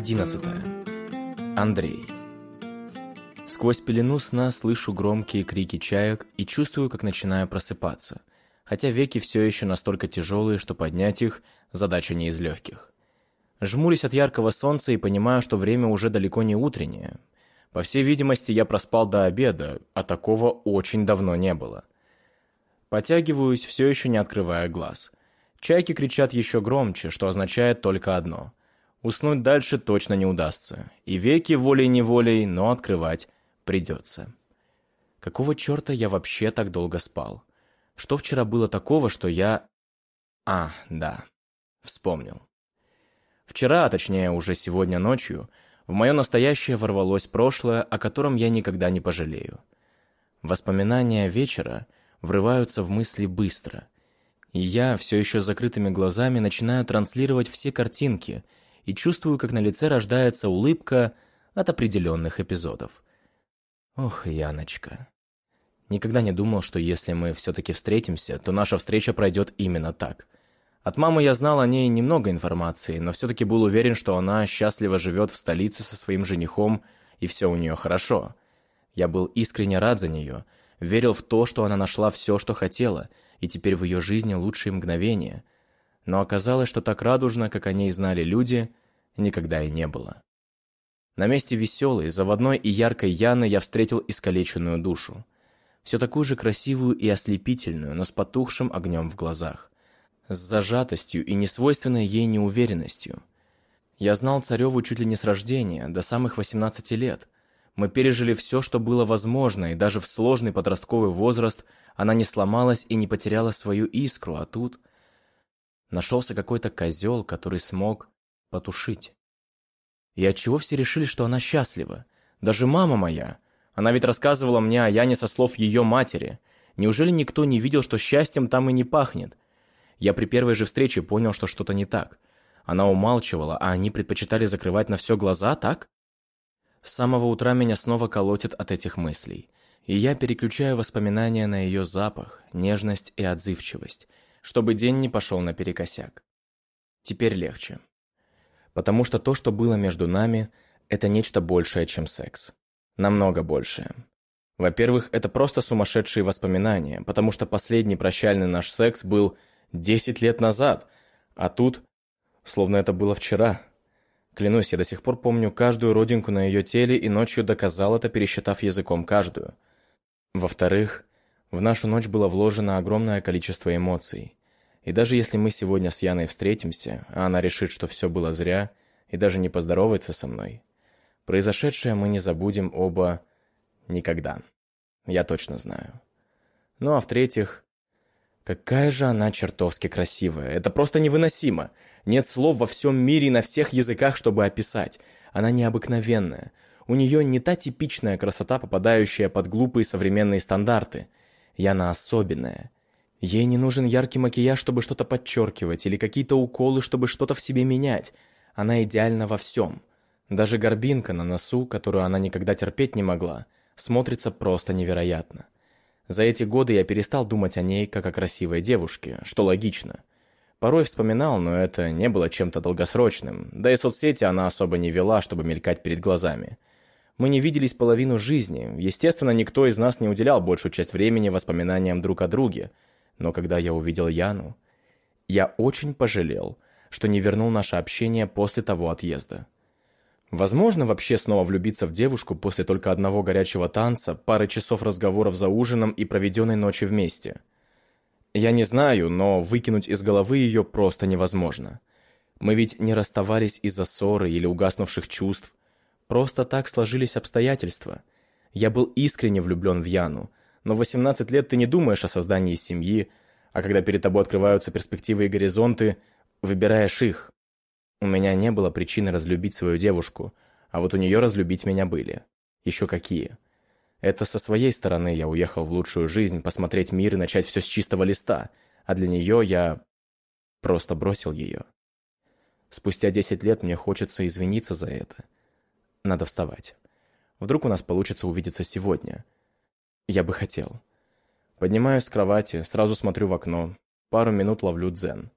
Глава 11. Андрей. Сквозь пелену сна слышу громкие крики чаек и чувствую, как начинаю просыпаться, хотя веки все еще настолько тяжелые, что поднять их – задача не из легких. Жмурюсь от яркого солнца и понимаю, что время уже далеко не утреннее. По всей видимости, я проспал до обеда, а такого очень давно не было. Потягиваюсь, все еще не открывая глаз – Чайки кричат еще громче, что означает только одно. Уснуть дальше точно не удастся. И веки волей-неволей, но открывать придется. Какого черта я вообще так долго спал? Что вчера было такого, что я... А, да, вспомнил. Вчера, а точнее уже сегодня ночью, в мое настоящее ворвалось прошлое, о котором я никогда не пожалею. Воспоминания вечера врываются в мысли быстро — и я, все еще закрытыми глазами, начинаю транслировать все картинки и чувствую, как на лице рождается улыбка от определенных эпизодов. Ох, Яночка. Никогда не думал, что если мы все-таки встретимся, то наша встреча пройдет именно так. От мамы я знал о ней немного информации, но все-таки был уверен, что она счастливо живет в столице со своим женихом, и все у нее хорошо. Я был искренне рад за нее, верил в то, что она нашла все, что хотела — и теперь в ее жизни лучшие мгновения. Но оказалось, что так радужно, как о ней знали люди, никогда и не было. На месте веселой, заводной и яркой Яны я встретил искалеченную душу. Все такую же красивую и ослепительную, но с потухшим огнем в глазах. С зажатостью и несвойственной ей неуверенностью. Я знал Цареву чуть ли не с рождения, до самых 18 лет. Мы пережили все, что было возможно, и даже в сложный подростковый возраст она не сломалась и не потеряла свою искру, а тут нашелся какой-то козел, который смог потушить. И отчего все решили, что она счастлива? Даже мама моя. Она ведь рассказывала мне о Яне со слов ее матери. Неужели никто не видел, что счастьем там и не пахнет? Я при первой же встрече понял, что что-то не так. Она умалчивала, а они предпочитали закрывать на все глаза, так? С самого утра меня снова колотит от этих мыслей и я переключаю воспоминания на ее запах, нежность и отзывчивость, чтобы день не пошел наперекосяк. Теперь легче. Потому что то, что было между нами, это нечто большее, чем секс. Намного большее. Во-первых, это просто сумасшедшие воспоминания, потому что последний прощальный наш секс был 10 лет назад, а тут, словно это было вчера. Клянусь, я до сих пор помню каждую родинку на ее теле и ночью доказал это, пересчитав языком каждую – во-вторых, в нашу ночь было вложено огромное количество эмоций. И даже если мы сегодня с Яной встретимся, а она решит, что все было зря, и даже не поздоровается со мной, произошедшее мы не забудем оба никогда. Я точно знаю. Ну а в-третьих, какая же она чертовски красивая. Это просто невыносимо. Нет слов во всем мире и на всех языках, чтобы описать. Она необыкновенная. У нее не та типичная красота, попадающая под глупые современные стандарты. Яна особенная. Ей не нужен яркий макияж, чтобы что-то подчеркивать, или какие-то уколы, чтобы что-то в себе менять. Она идеальна во всем. Даже горбинка на носу, которую она никогда терпеть не могла, смотрится просто невероятно. За эти годы я перестал думать о ней как о красивой девушке, что логично. Порой вспоминал, но это не было чем-то долгосрочным, да и соцсети она особо не вела, чтобы мелькать перед глазами. Мы не виделись половину жизни. Естественно, никто из нас не уделял большую часть времени воспоминаниям друг о друге. Но когда я увидел Яну, я очень пожалел, что не вернул наше общение после того отъезда. Возможно вообще снова влюбиться в девушку после только одного горячего танца, пары часов разговоров за ужином и проведенной ночи вместе? Я не знаю, но выкинуть из головы ее просто невозможно. Мы ведь не расставались из-за ссоры или угаснувших чувств, Просто так сложились обстоятельства. Я был искренне влюблен в Яну, но в 18 лет ты не думаешь о создании семьи, а когда перед тобой открываются перспективы и горизонты, выбираешь их. У меня не было причины разлюбить свою девушку, а вот у нее разлюбить меня были. Еще какие. Это со своей стороны я уехал в лучшую жизнь, посмотреть мир и начать все с чистого листа, а для нее я просто бросил ее. Спустя 10 лет мне хочется извиниться за это. Надо вставать. Вдруг у нас получится увидеться сегодня. Я бы хотел. Поднимаюсь с кровати, сразу смотрю в окно. Пару минут ловлю дзен.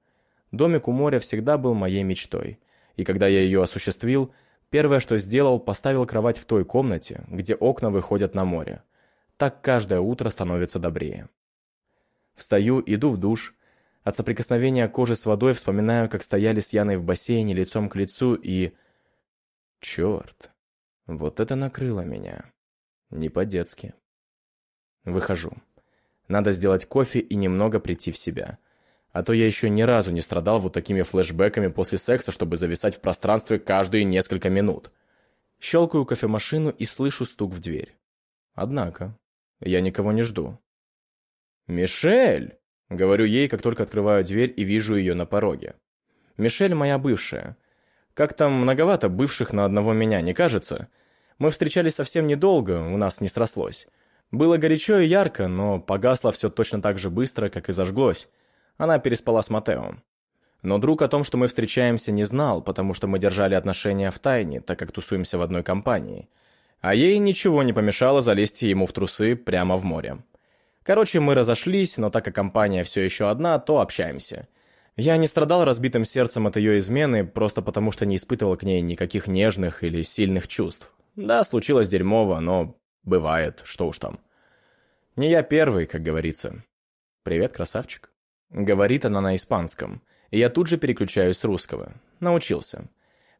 Домик у моря всегда был моей мечтой. И когда я ее осуществил, первое, что сделал, поставил кровать в той комнате, где окна выходят на море. Так каждое утро становится добрее. Встаю, иду в душ. От соприкосновения кожи с водой вспоминаю, как стояли с Яной в бассейне лицом к лицу и... Черт, вот это накрыло меня. Не по-детски. Выхожу. Надо сделать кофе и немного прийти в себя. А то я еще ни разу не страдал вот такими флешбэками после секса, чтобы зависать в пространстве каждые несколько минут. Щелкаю кофемашину и слышу стук в дверь. Однако, я никого не жду. «Мишель!» — говорю ей, как только открываю дверь и вижу ее на пороге. «Мишель моя бывшая. Как там многовато бывших на одного меня, не кажется? Мы встречались совсем недолго, у нас не срослось. Было горячо и ярко, но погасло все точно так же быстро, как и зажглось. Она переспала с Матео. Но друг о том, что мы встречаемся, не знал, потому что мы держали отношения в тайне, так как тусуемся в одной компании. А ей ничего не помешало залезть ему в трусы прямо в море. Короче, мы разошлись, но так как компания все еще одна, то общаемся. Я не страдал разбитым сердцем от ее измены, просто потому что не испытывал к ней никаких нежных или сильных чувств. Да, случилось дерьмово, но бывает, что уж там. Не я первый, как говорится. «Привет, красавчик». Говорит она на испанском, и я тут же переключаюсь с русского. Научился.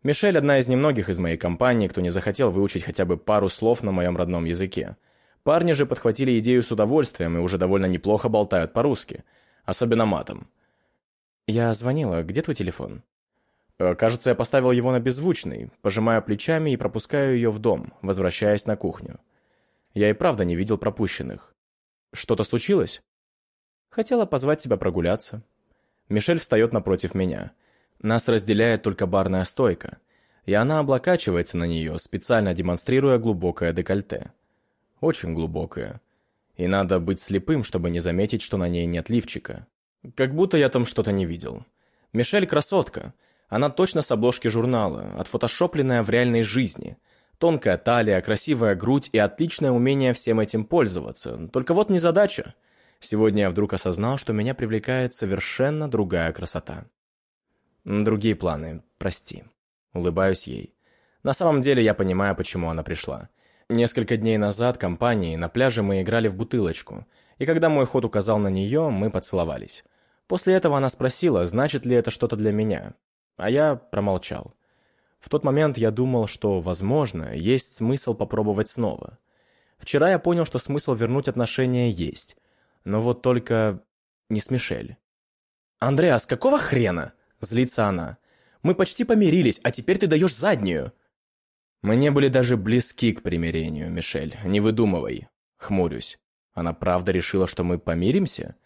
Мишель одна из немногих из моей компании, кто не захотел выучить хотя бы пару слов на моем родном языке. Парни же подхватили идею с удовольствием и уже довольно неплохо болтают по-русски, особенно матом. «Я звонила. Где твой телефон?» э, «Кажется, я поставил его на беззвучный, пожимаю плечами и пропускаю ее в дом, возвращаясь на кухню. Я и правда не видел пропущенных. Что-то случилось?» «Хотела позвать тебя прогуляться». Мишель встает напротив меня. Нас разделяет только барная стойка, и она облокачивается на нее, специально демонстрируя глубокое декольте. Очень глубокое. И надо быть слепым, чтобы не заметить, что на ней нет лифчика. Как будто я там что-то не видел. Мишель красотка. Она точно с обложки журнала, отфотошопленная в реальной жизни. Тонкая талия, красивая грудь и отличное умение всем этим пользоваться. Только вот не задача. Сегодня я вдруг осознал, что меня привлекает совершенно другая красота. Другие планы, прости. Улыбаюсь ей. На самом деле я понимаю, почему она пришла. Несколько дней назад компанией на пляже мы играли в бутылочку, и когда мой ход указал на нее, мы поцеловались. После этого она спросила, значит ли это что-то для меня. А я промолчал. В тот момент я думал, что, возможно, есть смысл попробовать снова. Вчера я понял, что смысл вернуть отношения есть. Но вот только не с Мишель. «Андреас, какого хрена?» – злится она. «Мы почти помирились, а теперь ты даешь заднюю». Мы не были даже близки к примирению, Мишель, не выдумывай. Хмурюсь. Она правда решила, что мы помиримся?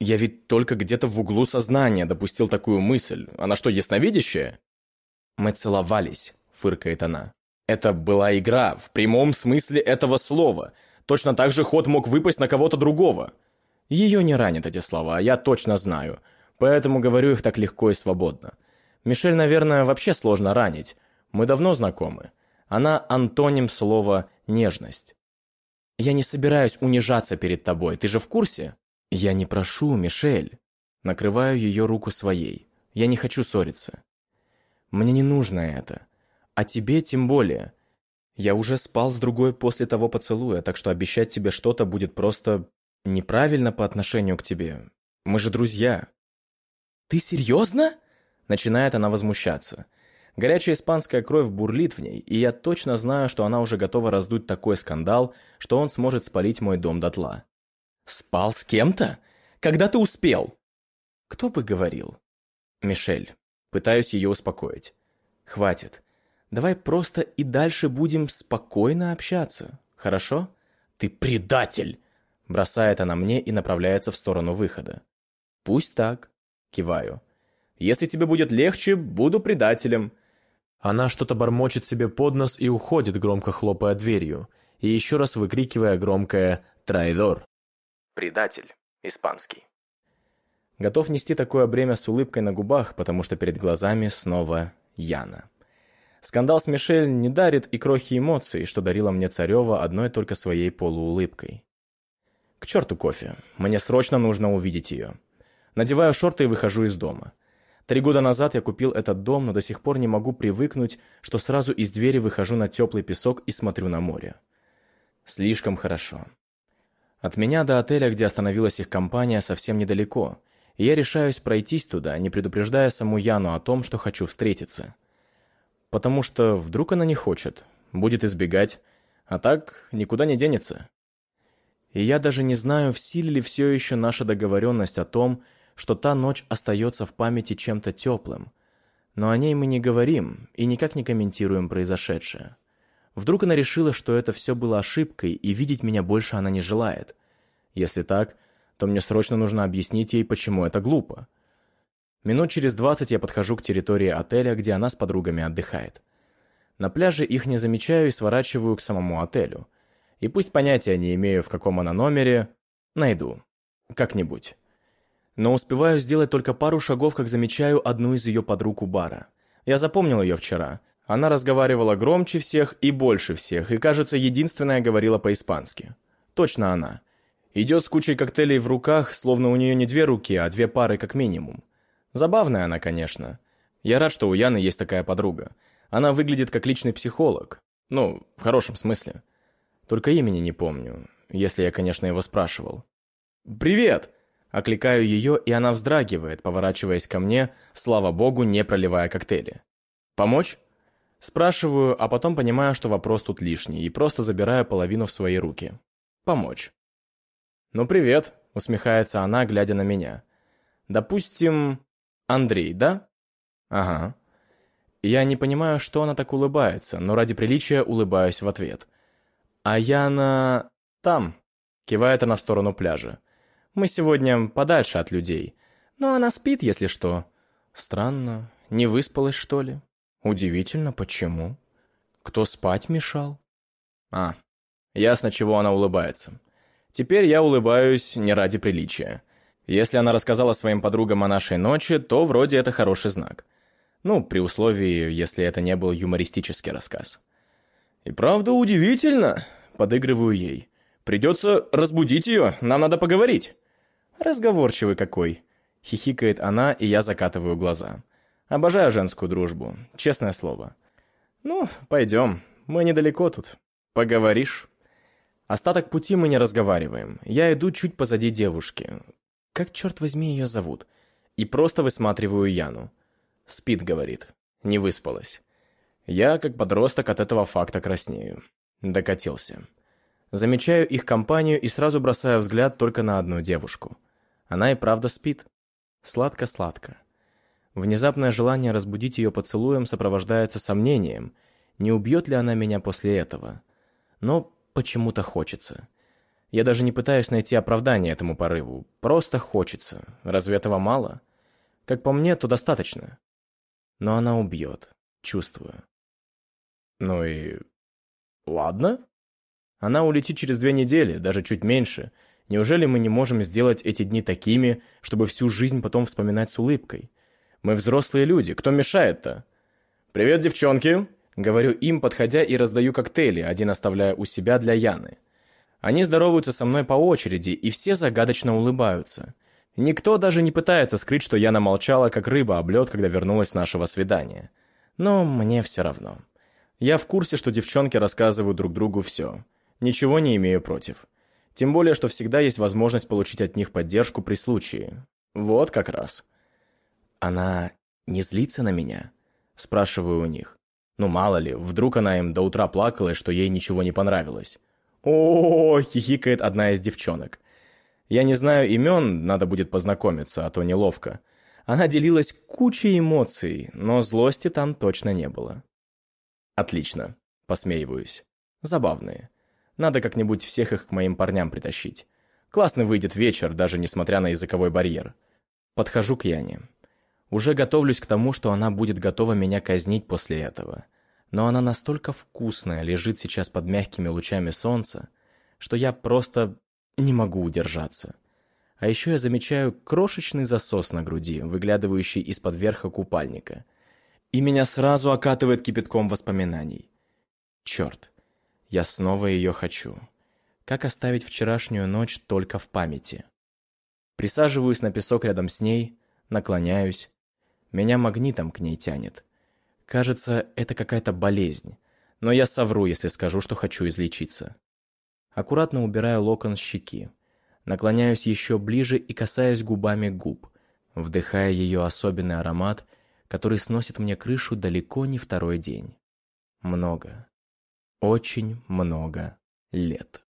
Я ведь только где-то в углу сознания допустил такую мысль. Она что, ясновидящая? Мы целовались, фыркает она. Это была игра, в прямом смысле этого слова. Точно так же ход мог выпасть на кого-то другого. Ее не ранят эти слова, я точно знаю. Поэтому говорю их так легко и свободно. Мишель, наверное, вообще сложно ранить. Мы давно знакомы. Она антоним слова «нежность». Я не собираюсь унижаться перед тобой, ты же в курсе? «Я не прошу, Мишель». Накрываю ее руку своей. Я не хочу ссориться. Мне не нужно это. А тебе тем более. Я уже спал с другой после того поцелуя, так что обещать тебе что-то будет просто неправильно по отношению к тебе. Мы же друзья. «Ты серьезно?» Начинает она возмущаться. Горячая испанская кровь бурлит в ней, и я точно знаю, что она уже готова раздуть такой скандал, что он сможет спалить мой дом дотла. «Спал с кем-то? Когда ты успел?» «Кто бы говорил?» «Мишель». Пытаюсь ее успокоить. «Хватит. Давай просто и дальше будем спокойно общаться. Хорошо?» «Ты предатель!» Бросает она мне и направляется в сторону выхода. «Пусть так». Киваю. «Если тебе будет легче, буду предателем». Она что-то бормочет себе под нос и уходит, громко хлопая дверью, и еще раз выкрикивая громкое «Трайдор». Предатель. Испанский. Готов нести такое бремя с улыбкой на губах, потому что перед глазами снова Яна. Скандал с Мишель не дарит и крохи эмоций, что дарила мне Царева одной только своей полуулыбкой. К черту кофе. Мне срочно нужно увидеть ее. Надеваю шорты и выхожу из дома. Три года назад я купил этот дом, но до сих пор не могу привыкнуть, что сразу из двери выхожу на теплый песок и смотрю на море. Слишком хорошо. От меня до отеля, где остановилась их компания, совсем недалеко, и я решаюсь пройтись туда, не предупреждая саму Яну о том, что хочу встретиться. Потому что вдруг она не хочет, будет избегать, а так никуда не денется. И я даже не знаю, в силе ли все еще наша договоренность о том, что та ночь остается в памяти чем-то теплым. Но о ней мы не говорим и никак не комментируем произошедшее. Вдруг она решила, что это все было ошибкой, и видеть меня больше она не желает. Если так, то мне срочно нужно объяснить ей, почему это глупо. Минут через двадцать я подхожу к территории отеля, где она с подругами отдыхает. На пляже их не замечаю и сворачиваю к самому отелю. И пусть понятия не имею, в каком она номере, найду. Как-нибудь. Но успеваю сделать только пару шагов, как замечаю одну из ее подруг у бара. Я запомнил ее вчера. Она разговаривала громче всех и больше всех, и, кажется, единственная говорила по-испански. Точно она. Идет с кучей коктейлей в руках, словно у нее не две руки, а две пары как минимум. Забавная она, конечно. Я рад, что у Яны есть такая подруга. Она выглядит как личный психолог. Ну, в хорошем смысле. Только имени не помню, если я, конечно, его спрашивал. «Привет!» Окликаю ее, и она вздрагивает, поворачиваясь ко мне, слава богу, не проливая коктейли. «Помочь?» Спрашиваю, а потом понимаю, что вопрос тут лишний, и просто забираю половину в свои руки. «Помочь». «Ну, привет», — усмехается она, глядя на меня. «Допустим, Андрей, да?» «Ага». Я не понимаю, что она так улыбается, но ради приличия улыбаюсь в ответ. «А Яна... там», — кивает она в сторону пляжа. «Мы сегодня подальше от людей. Но она спит, если что». «Странно. Не выспалась, что ли?» «Удивительно, почему?» «Кто спать мешал?» «А, ясно, чего она улыбается. Теперь я улыбаюсь не ради приличия. Если она рассказала своим подругам о нашей ночи, то вроде это хороший знак. Ну, при условии, если это не был юмористический рассказ. «И правда удивительно», — подыгрываю ей. «Придется разбудить ее, нам надо поговорить». «Разговорчивый какой», — хихикает она, и я закатываю глаза. «Обожаю женскую дружбу, честное слово». «Ну, пойдем, мы недалеко тут. Поговоришь?» Остаток пути мы не разговариваем. Я иду чуть позади девушки. Как, черт возьми, ее зовут? И просто высматриваю Яну. Спит, говорит. Не выспалась. Я, как подросток, от этого факта краснею. Докатился. Замечаю их компанию и сразу бросаю взгляд только на одну девушку. Она и правда спит. Сладко-сладко. Внезапное желание разбудить ее поцелуем сопровождается сомнением, не убьет ли она меня после этого. Но почему-то хочется. Я даже не пытаюсь найти оправдание этому порыву. Просто хочется. Разве этого мало? Как по мне, то достаточно. Но она убьет. Чувствую. Ну и... Ладно. Она улетит через две недели, даже чуть меньше. Неужели мы не можем сделать эти дни такими, чтобы всю жизнь потом вспоминать с улыбкой? Мы взрослые люди, кто мешает-то? «Привет, девчонки!» Говорю им, подходя и раздаю коктейли, один оставляя у себя для Яны. Они здороваются со мной по очереди, и все загадочно улыбаются. Никто даже не пытается скрыть, что Яна молчала, как рыба об лед, когда вернулась с нашего свидания. Но мне все равно. Я в курсе, что девчонки рассказывают друг другу все. Ничего не имею против. Тем более, что всегда есть возможность получить от них поддержку при случае. Вот как раз. Она не злится на меня? Спрашиваю у них. Ну, мало ли, вдруг она им до утра плакала, что ей ничего не понравилось. о, -о, -о хихикает одна из девчонок. Я не знаю имен, надо будет познакомиться, а то неловко. Она делилась кучей эмоций, но злости там точно не было. Отлично. Посмеиваюсь. Забавные. Надо как-нибудь всех их к моим парням притащить. Классно выйдет вечер, даже несмотря на языковой барьер. Подхожу к Яне. Уже готовлюсь к тому, что она будет готова меня казнить после этого. Но она настолько вкусная, лежит сейчас под мягкими лучами солнца, что я просто не могу удержаться. А еще я замечаю крошечный засос на груди, выглядывающий из-под верха купальника. И меня сразу окатывает кипятком воспоминаний. Черт, я снова ее хочу. Как оставить вчерашнюю ночь только в памяти? Присаживаюсь на песок рядом с ней, наклоняюсь, Меня магнитом к ней тянет. Кажется, это какая-то болезнь. Но я совру, если скажу, что хочу излечиться. Аккуратно убираю локон с щеки. Наклоняюсь еще ближе и касаюсь губами губ, вдыхая ее особенный аромат, который сносит мне крышу далеко не второй день. Много. Очень много лет.